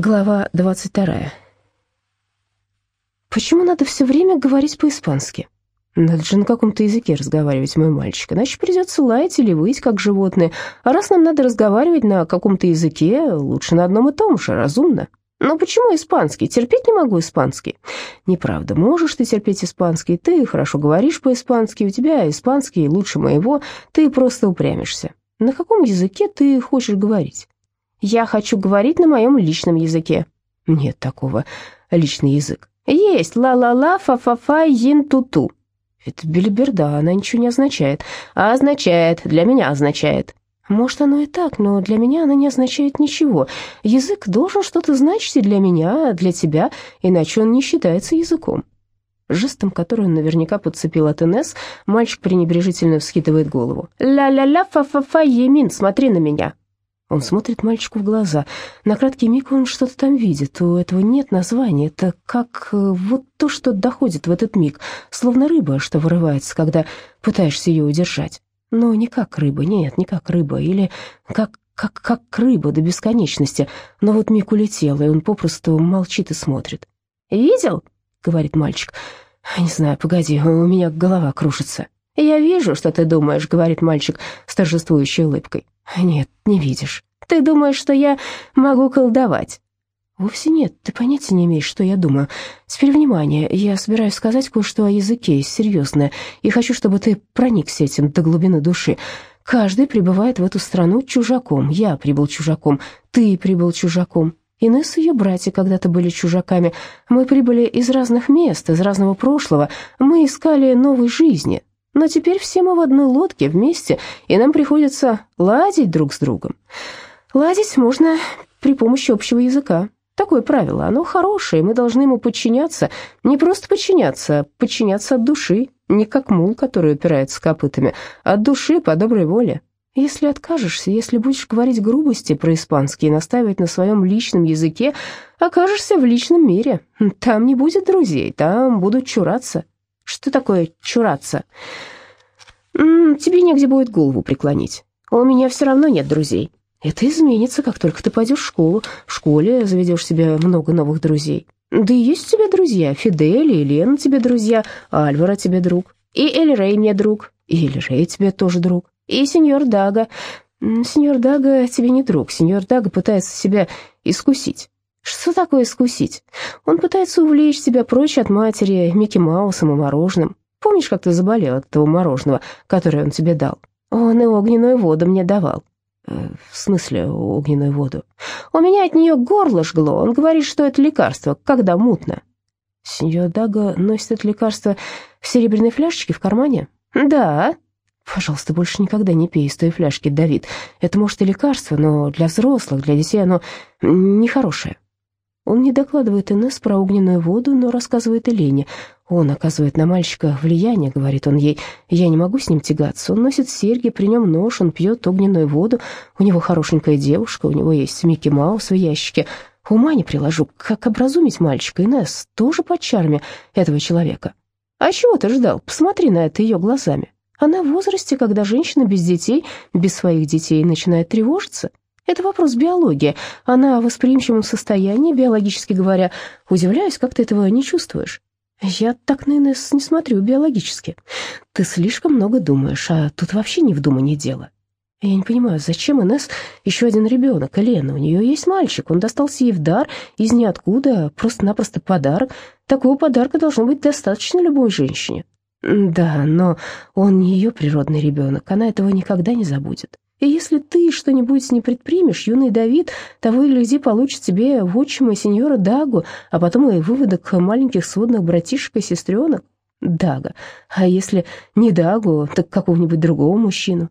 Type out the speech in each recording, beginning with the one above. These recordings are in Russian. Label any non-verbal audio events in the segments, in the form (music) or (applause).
Глава 22. Почему надо все время говорить по-испански? Надо же на каком-то языке разговаривать, мой мальчик, иначе придется лаять или выть, как животные. А раз нам надо разговаривать на каком-то языке, лучше на одном и том же, разумно. Но почему испанский? Терпеть не могу испанский. Неправда, можешь ты терпеть испанский, ты хорошо говоришь по-испански, у тебя испанский лучше моего, ты просто упрямишься. На каком языке ты хочешь говорить? Я хочу говорить на моем личном языке. Нет такого. Личный язык. Есть. Ла-ла-ла, фа-фа-фа, ин-ту-ту. Это белиберда, она ничего не означает. А означает, для меня означает. Может, оно и так, но для меня она не означает ничего. Язык должен что-то значить и для меня, а для тебя, иначе он не считается языком. Жестом, который он наверняка подцепил от Инесс, мальчик пренебрежительно вскидывает голову. «Ля-ля-ля, фа-фа-фа, Емин, смотри на меня!» Он смотрит мальчику в глаза. На краткий миг он что-то там видит. У этого нет названия. Это как э, вот то, что доходит в этот миг. Словно рыба, что вырывается, когда пытаешься ее удержать. Но не как рыба, нет, не как рыба. Или как, как, как рыба до бесконечности. Но вот миг улетел, и он попросту молчит и смотрит. «Видел?» — говорит мальчик. «Не знаю, погоди, у меня голова кружится». «Я вижу, что ты думаешь», — говорит мальчик с торжествующей улыбкой. «Нет, не видишь. Ты думаешь, что я могу колдовать?» «Вовсе нет, ты понятия не имеешь, что я думаю. Теперь внимание, я собираюсь сказать кое-что о языке, серьезное, и хочу, чтобы ты проникся этим до глубины души. Каждый прибывает в эту страну чужаком. Я прибыл чужаком, ты прибыл чужаком. Инесс и ее братья когда-то были чужаками. Мы прибыли из разных мест, из разного прошлого. Мы искали новой жизни, но теперь все мы в одной лодке вместе, и нам приходится ладить друг с другом. Ладить можно при помощи общего языка. Такое правило, оно хорошее, мы должны ему подчиняться. Не просто подчиняться, а подчиняться от души. Не как мул, который упирается копытами, а от души по доброй воле. Если откажешься, если будешь говорить грубости про испанский и настаивать на своем личном языке, окажешься в личном мире. Там не будет друзей, там будут чураться. Что такое чураться? М -м, тебе негде будет голову преклонить. У меня все равно нет друзей. Это изменится, как только ты пойдешь в школу. В школе заведешь себе много новых друзей. Да и есть у тебя друзья. Фидель и Лена тебе друзья, Альвара тебе друг. И Эль Рей мне друг. И Эль Рей тебе тоже друг. И сеньор Дага. Сеньор Дага тебе не друг. Сеньор Дага пытается себя искусить. Что такое искусить? Он пытается увлечь тебя прочь от матери Микки Маусом и мороженым. Помнишь, как ты заболел от того мороженого, которое он тебе дал? Он и огненную воду мне давал. Э, в смысле огненную воду? У меня от нее горло жгло. Он говорит, что это лекарство, когда мутно. Сеньор Дага носит это лекарство в серебряной фляжечке в кармане? Да. Пожалуйста, больше никогда не пей из той фляжки, Давид. Это, может, и лекарство, но для взрослых, для детей оно нехорошее. Он не докладывает Инесс про огненную воду, но рассказывает Елене. Он оказывает на мальчика влияние, говорит он ей. Я не могу с ним тягаться. Он носит серьги, при нем нож, он пьет огненную воду. У него хорошенькая девушка, у него есть Микки Маус в ящике. Ума не приложу, как образумить мальчика. Инесс тоже под чарами этого человека. А чего ты ждал? Посмотри на это ее глазами. Она в возрасте, когда женщина без детей, без своих детей начинает тревожиться. Это вопрос биологии. Она в восприимчивом состоянии, биологически говоря. Удивляюсь, как ты этого не чувствуешь. Я так на Инесс не смотрю биологически. Ты слишком много думаешь, а тут вообще не в думании дело. Я не понимаю, зачем Инесс еще один ребенок, Лена? У нее есть мальчик, он достался ей в дар из ниоткуда, просто-напросто подарок. Такого подарка должно быть достаточно любой женщине. Да, но он не ее природный ребенок, она этого никогда не забудет. И если ты что-нибудь не предпримешь, юный Давид, того и гляди, получит тебе в отчима сеньора Дагу, а потом и выводок маленьких сводных братишек и сестренок. Дага. А если не Дагу, так какого-нибудь другого мужчину?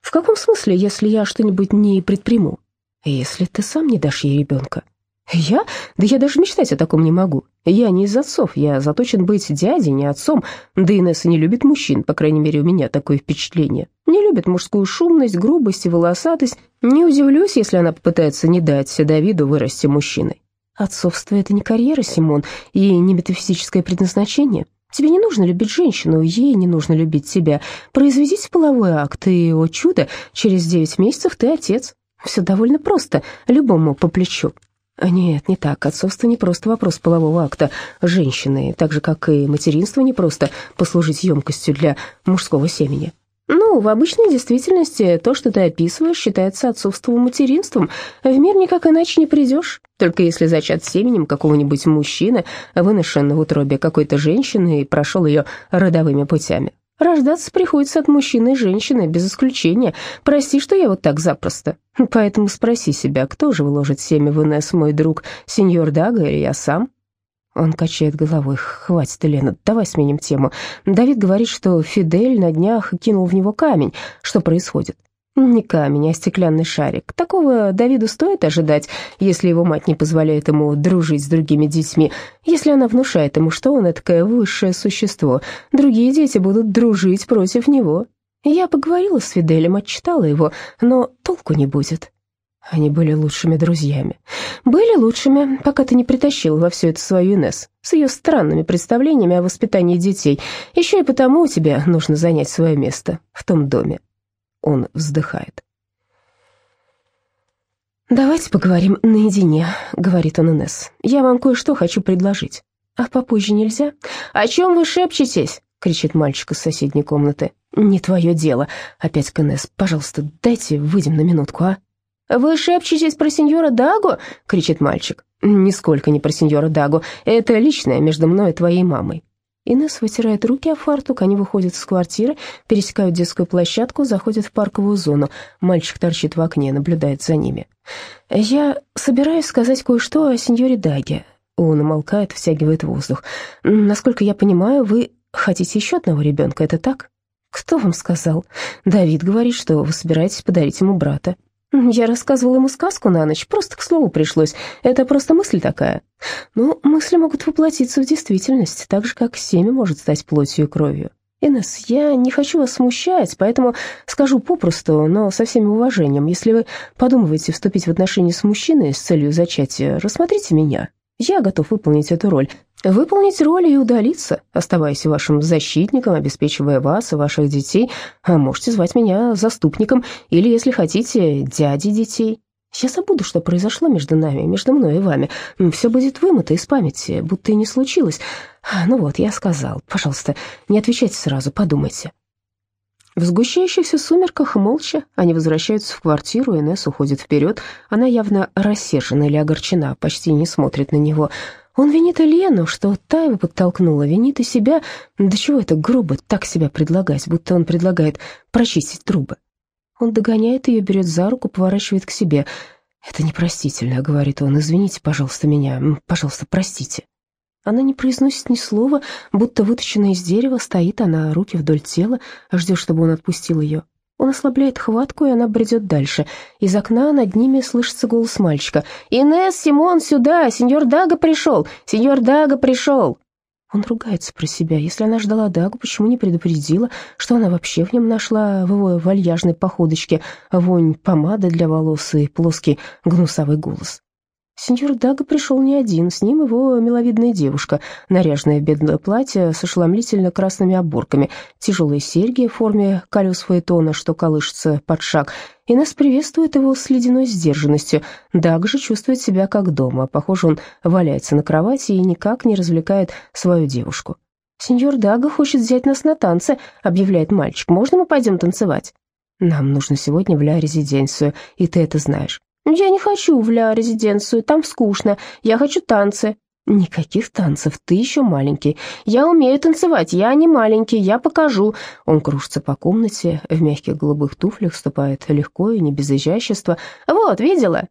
В каком смысле, если я что-нибудь не предприму? Если ты сам не дашь ей ребенка? Я? Да я даже мечтать о таком не могу. Я не из отцов, я заточен быть дядей, не отцом. Да Инесса не любит мужчин, по крайней мере, у меня такое впечатление. Не любит мужскую шумность, грубость и волосатость. Не удивлюсь, если она попытается не дать Давиду вырасти мужчиной. Отцовство — это не карьера, Симон, и не метафизическое предназначение. Тебе не нужно любить женщину, ей не нужно любить тебя. Произведите половой акт, и, о чудо, через девять месяцев ты отец. Все довольно просто, любому по плечу. Нет, не так. Отцовство не просто вопрос полового акта женщины, так же, как и материнство не просто послужить емкостью для мужского семени. Ну, в обычной действительности то, что ты описываешь, считается отцовством материнством. В мир никак иначе не придешь, только если зачат семенем какого-нибудь мужчины, выношенного в утробе какой-то женщины и прошел ее родовыми путями. Рождаться приходится от мужчины и женщины, без исключения. Прости, что я вот так запросто. Поэтому спроси себя, кто же вложит семя в Инесс, мой друг, сеньор Дага или я сам?» Он качает головой. «Хватит, Елена, давай сменим тему. Давид говорит, что Фидель на днях кинул в него камень. Что происходит?» Не камень, а стеклянный шарик. Такого Давиду стоит ожидать, если его мать не позволяет ему дружить с другими детьми, если она внушает ему, что он такое высшее существо. Другие дети будут дружить против него. Я поговорила с Фиделем, отчитала его, но толку не будет. Они были лучшими друзьями. Были лучшими, пока ты не притащил во все это свою Инесс с ее странными представлениями о воспитании детей. Еще и потому тебе нужно занять свое место в том доме. Он вздыхает. «Давайте поговорим наедине», — говорит он Инесс. «Я вам кое-что хочу предложить». «А попозже нельзя?» «О чем вы шепчетесь?» — кричит мальчик из соседней комнаты. «Не твое дело», — опять к Инесс. «Пожалуйста, дайте выйдем на минутку, а?» «Вы шепчетесь про сеньора Дагу?» — кричит мальчик. «Нисколько не про сеньора Дагу. Это личное между мной и твоей мамой». Инесс вытирает руки о фартук, они выходят из квартиры, пересекают детскую площадку, заходят в парковую зону. Мальчик торчит в окне, наблюдает за ними. «Я собираюсь сказать кое-что о сеньоре Даге». Он умолкает, втягивает воздух. «Насколько я понимаю, вы хотите еще одного ребенка, это так?» «Кто вам сказал?» «Давид говорит, что вы собираетесь подарить ему брата». Я рассказывала ему сказку на ночь, просто к слову пришлось. Это просто мысль такая. Ну, мысли могут воплотиться в действительность, так же, как семя может стать плотью и кровью. Инесс, я не хочу вас смущать, поэтому скажу попросту, но со всем уважением. Если вы подумываете вступить в отношения с мужчиной с целью зачатия, рассмотрите меня. Я готов выполнить эту роль. Выполнить роль и удалиться, оставаясь вашим защитником, обеспечивая вас и ваших детей. А можете звать меня заступником или, если хотите, дядей детей. Я забуду, что произошло между нами, между мной и вами. Все будет вымыто из памяти, будто и не случилось. Ну вот, я сказал. Пожалуйста, не отвечайте сразу, подумайте. В сгущающихся сумерках молча они возвращаются в квартиру, Инесс уходит вперед. Она явно рассержена или огорчена, почти не смотрит на него. Он винит Елену, что та его подтолкнула, винит и себя. Да чего это грубо так себя предлагать, будто он предлагает прочистить трубы. Он догоняет ее, берет за руку, поворачивает к себе. «Это непростительно», — говорит он, — «извините, пожалуйста, меня, пожалуйста, простите». Она не произносит ни слова, будто выточенная из дерева, стоит она, руки вдоль тела, ждет, чтобы он отпустил ее. Он ослабляет хватку, и она бредет дальше. Из окна над ними слышится голос мальчика. «Инесс, Симон, сюда! Сеньор Дага пришел! Сеньор Дага пришел!» Он ругается про себя. Если она ждала Дагу, почему не предупредила, что она вообще в нем нашла в его вальяжной походочке вонь помады для волос и плоский гнусавый голос? Сеньор Дага пришел не один, с ним его миловидная девушка, наряженное бедное платье с ошеломлительно красными оборками, тяжелые серьги в форме колес фаэтона, что колышется под шаг. Инесс приветствует его с ледяной сдержанностью. Даг же чувствует себя как дома. Похоже, он валяется на кровати и никак не развлекает свою девушку. «Сеньор Дага хочет взять нас на танцы», — объявляет мальчик. «Можно мы пойдем танцевать?» «Нам нужно сегодня в ля-резиденцию, и ты это знаешь». «Я не хочу в ля-резиденцию, там скучно. Я хочу танцы». «Никаких танцев, ты еще маленький. Я умею танцевать, я не маленький, я покажу». Он кружится по комнате, в мягких голубых туфлях ступает легко и не без изящества. «Вот, видела?»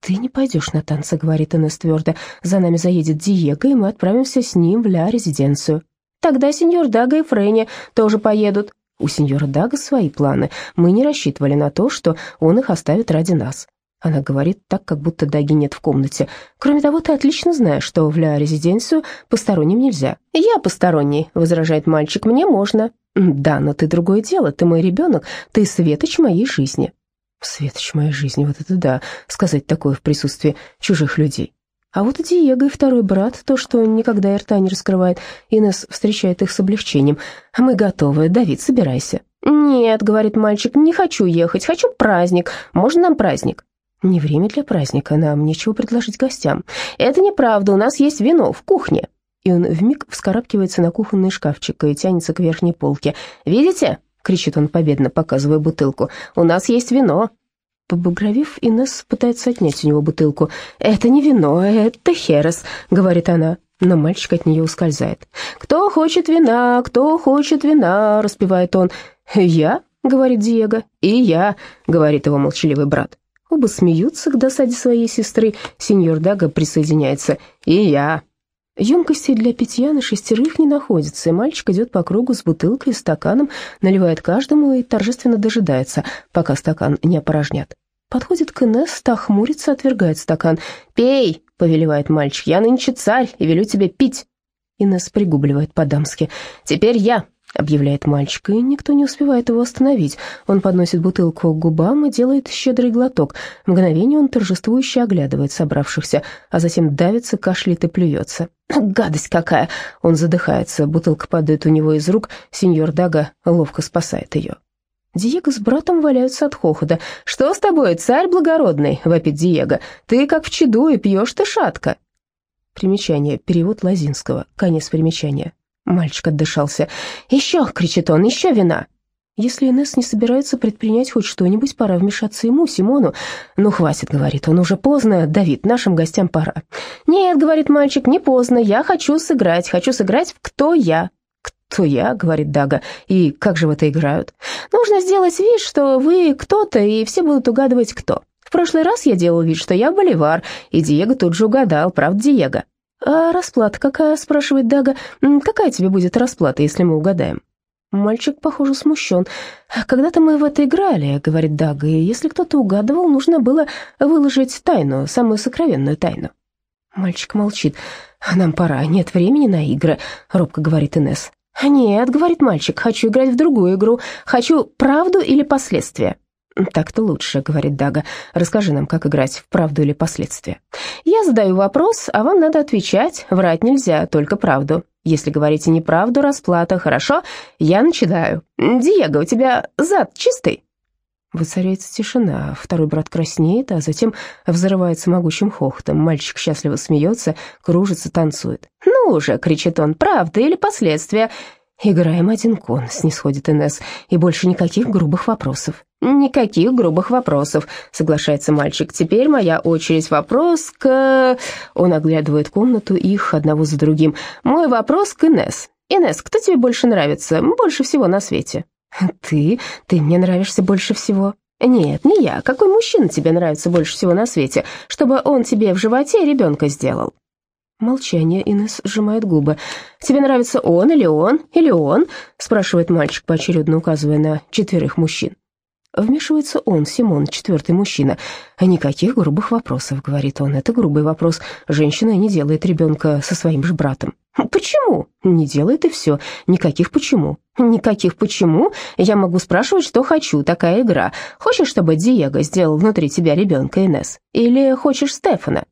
«Ты не пойдешь на танцы», — говорит Инесс твердо. «За нами заедет Диего, и мы отправимся с ним в ля-резиденцию». «Тогда сеньор Дага и Фрейни тоже поедут». У сеньора Дага свои планы. Мы не рассчитывали на то, что он их оставит ради нас. Она говорит так, как будто Даги нет в комнате. Кроме того, ты отлично знаешь, что в ля-резиденцию посторонним нельзя. Я посторонний, возражает мальчик, мне можно. Да, но ты другое дело, ты мой ребенок, ты светоч моей жизни. Светоч моей жизни, вот это да, сказать такое в присутствии чужих людей. А вот и Диего, и второй брат, то, что никогда и рта не раскрывает, Инесс встречает их с облегчением. «Мы готовы. Давид, собирайся». «Нет», — говорит мальчик, — «не хочу ехать, хочу праздник. Можно нам праздник?» Не время для праздника, нам нечего предложить гостям. Это неправда, у нас есть вино в кухне. И он вмиг вскарабкивается на кухонный шкафчик и тянется к верхней полке. «Видите?» — кричит он победно, показывая бутылку. «У нас есть вино». Побагровив, Инесс пытается отнять у него бутылку. «Это не вино, это херес», — говорит она. Но мальчик от нее ускользает. «Кто хочет вина? Кто хочет вина?» — распевает он. «Я?» — говорит Диего. «И я», — говорит его молчаливый брат. Оба смеются к досаде своей сестры. Сеньор Дага присоединяется. «И я». Емкостей для питья на шестерых не находится, и мальчик идет по кругу с бутылкой и стаканом, наливает каждому и торжественно дожидается, пока стакан не опорожнят. Подходит к Инесс, та хмурится, отвергает стакан. «Пей!» — повелевает мальчик. «Я нынче царь и велю тебе пить!» Инесс пригубливает по-дамски. «Теперь я!» — объявляет мальчик, и никто не успевает его остановить. Он подносит бутылку к губам и делает щедрый глоток. В мгновение он торжествующе оглядывает собравшихся, а затем давится, кашляет и плюется. (clears throat) «Гадость какая!» Он задыхается, бутылка падает у него из рук, сеньор Дага ловко спасает ее. Диего с братом валяются от хохота. «Что с тобой, царь благородный?» — вопит Диего. «Ты как в чаду и пьешь ты шатко». Примечание. Перевод Лазинского. Конец примечания. Мальчик отдышался. «Еще!» — кричит он. «Еще вина!» Если Инесс не собирается предпринять хоть что-нибудь, пора вмешаться ему, Симону. «Ну, хватит», — говорит он, — «уже поздно. Давид, нашим гостям пора». «Нет», — говорит мальчик, — «не поздно. Я хочу сыграть. Хочу сыграть в «Кто я?». «Кто я?» — говорит Дага. «И как же в это играют?» «Нужно сделать вид, что вы кто-то, и все будут угадывать, кто. В прошлый раз я делал вид, что я Боливар, и Диего тут же угадал, правда, Диего?» «А расплата какая?» — спрашивает Дага. «Какая тебе будет расплата, если мы угадаем?» Мальчик, похоже, смущен. «Когда-то мы в это играли», — говорит Дага, «и если кто-то угадывал, нужно было выложить тайну, самую сокровенную тайну». Мальчик молчит. «Нам пора, нет времени на игры», — робко говорит Инесс. «Нет», — говорит мальчик, — «хочу играть в другую игру. Хочу правду или последствия». «Так-то лучше», — говорит Дага. «Расскажи нам, как играть в правду или последствия». «Я задаю вопрос, а вам надо отвечать. Врать нельзя, только правду. Если говорите неправду, расплата. Хорошо? Я начинаю. Диего, у тебя зад чистый?» Воцаряется тишина. Второй брат краснеет, а затем взрывается могучим хохотом. Мальчик счастливо смеется, кружится, танцует. «Ну уже!» — кричит он. «Правда или последствия?» «Играем один кон», — снисходит Инесс, — «и больше никаких грубых вопросов». «Никаких грубых вопросов», — соглашается мальчик. «Теперь моя очередь. Вопрос к...» Он оглядывает комнату, их одного за другим. «Мой вопрос к Инесс. Инесс, кто тебе больше нравится? Больше всего на свете?» «Ты? Ты мне нравишься больше всего». «Нет, не я. Какой мужчина тебе нравится больше всего на свете, чтобы он тебе в животе ребенка сделал?» Молчание, Инесс сжимает губы. «Тебе нравится он или он, или он?» спрашивает мальчик, поочередно указывая на четверых мужчин. Вмешивается он, Симон, четвертый мужчина. «Никаких грубых вопросов», — говорит он. «Это грубый вопрос. Женщина не делает ребенка со своим же братом». «Почему?» «Не делает и все. Никаких почему». «Никаких почему? Я могу спрашивать, что хочу. Такая игра. Хочешь, чтобы Диего сделал внутри тебя ребенка, Инесс? Или хочешь Стефана?»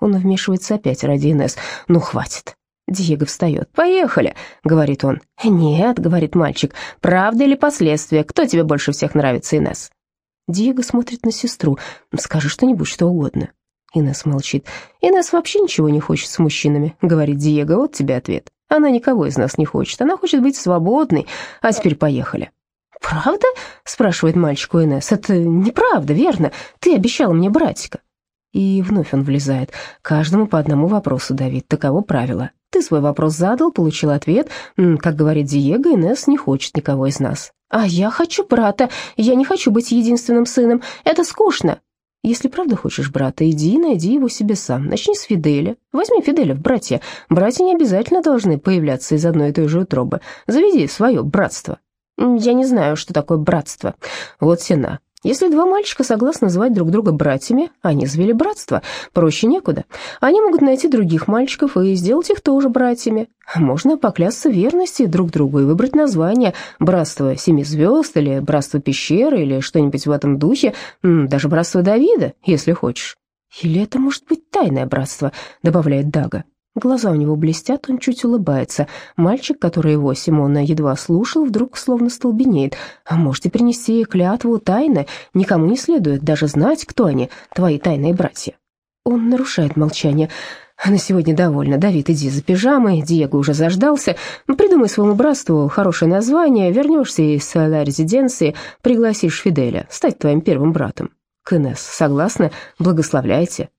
Он вмешивается опять ради Инесс. «Ну, хватит». Диего встает. «Поехали», — говорит он. «Нет», — говорит мальчик. «Правда или последствия? Кто тебе больше всех нравится, Инесс?» Диего смотрит на сестру. «Скажи что-нибудь, что угодно». Инесс молчит. «Инесс вообще ничего не хочет с мужчинами», — говорит Диего. «Вот тебе ответ. Она никого из нас не хочет. Она хочет быть свободной. А теперь поехали». «Правда?» — спрашивает мальчик у Инесс. «Это неправда, верно? Ты обещала мне братика». И вновь он влезает. Каждому по одному вопросу, Давид, таково правило. Ты свой вопрос задал, получил ответ. Как говорит Диего, Инесс не хочет никого из нас. А я хочу брата. Я не хочу быть единственным сыном. Это скучно. Если правда хочешь брата, иди найди его себе сам. Начни с Фиделя. Возьми Фиделя в братья. Братья не обязательно должны появляться из одной и той же утробы. Заведи свое братство. Я не знаю, что такое братство. Вот сена. Если два мальчика согласны звать друг друга братьями, они завели братство, проще некуда. Они могут найти других мальчиков и сделать их тоже братьями. Можно поклясться верности друг другу и выбрать название «Братство Семи Звезд» или «Братство Пещеры» или что-нибудь в этом духе, даже «Братство Давида», если хочешь. «Или это может быть тайное братство», — добавляет Дага. Глаза у него блестят, он чуть улыбается. Мальчик, который его Симона едва слушал, вдруг словно столбенеет. «А можете принести клятву тайны? Никому не следует даже знать, кто они, твои тайные братья». Он нарушает молчание. «На сегодня довольно. Давид, иди за пижамой, Диего уже заждался. Придумай своему братству хорошее название, вернешься из ла резиденции, пригласишь Фиделя стать твоим первым братом. Кынес, согласна? Благословляйте».